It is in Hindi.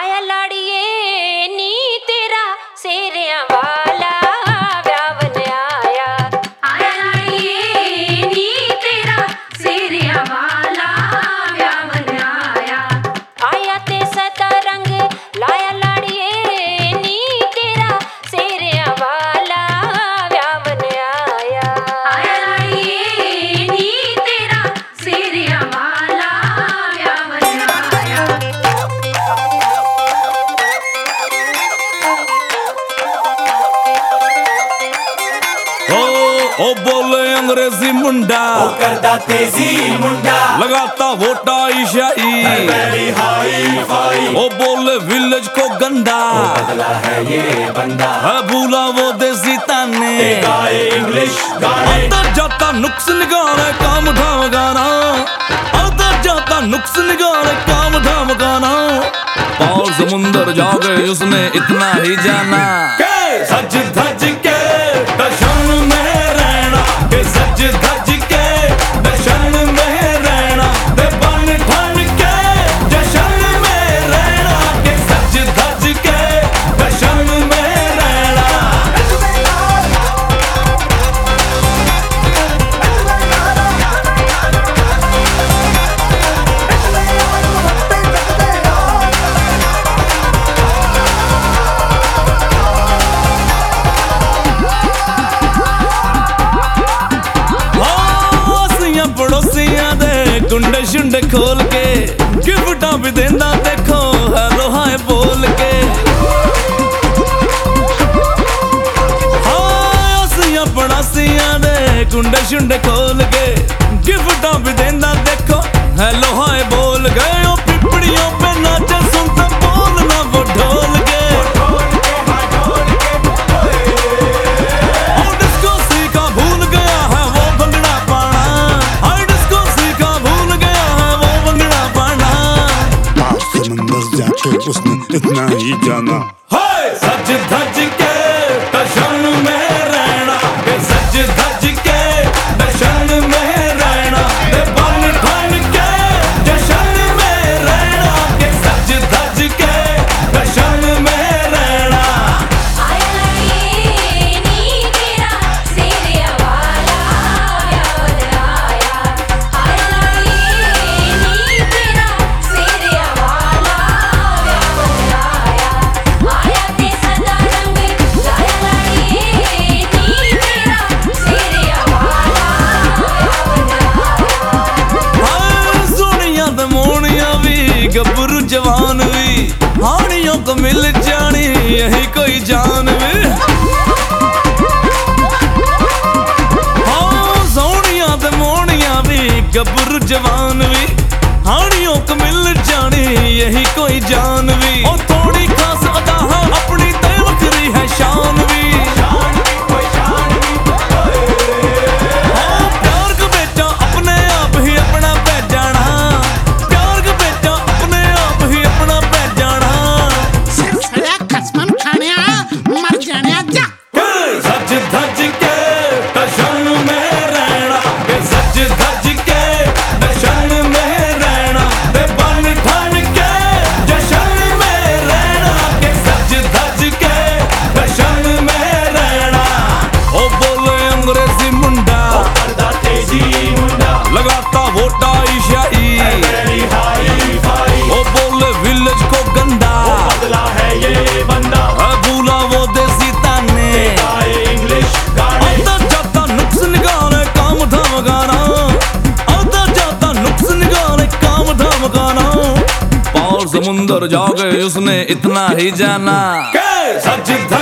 आया ओ बोले अंग्रेज़ी मुंडा। ओ करता तेज़ी मुंडा। लगाता वोटा ईशाई। ओ बोले विलेज को गंदा। बदला है ये बंदा। है भूला वो देसी ताने। इंग्लिश अंदर तो जाता नुक्स निगाने काम धाम गाना। अंदर तो जाता नुक्स निगाने काम धाम गाना। और समुंदर जागे उसने इतना ही जाना। सच ਮੁੰਡੇ ਝੁੰਡ ਖੋਲ ਕੇ ਗਿਫਟਾਂ ਵੀ ਦਿੰਦਾ ਦੇਖੋ ਹੈਲੋ ਹਾਏ ਬੋਲ ਕੇ। ਹਾਂ, ਅਸੀਂ ਆਪਣਾ ਸੀਆਂ ਦੇ ਗੁੰਡੇ ਝੁੰਡ ਖੋਲ ਕੇ ਗਿਫਟਾਂ ਵੀ ਦਿੰਦਾ ਦੇਖੋ ਹੈ ਹਾਏ ਬੋਲ ਗਏ। вкусно, это Наидяна. यही कोई जान ये बंदा। भूला वो देसी ताने। इंग्लिश गाने। आता जाता नुक्स निकाले काम था मगाना आता जाता नुक्स निकाले काम था मगाना पार समुंदर जाओगे उसने इतना ही जाना। सच था?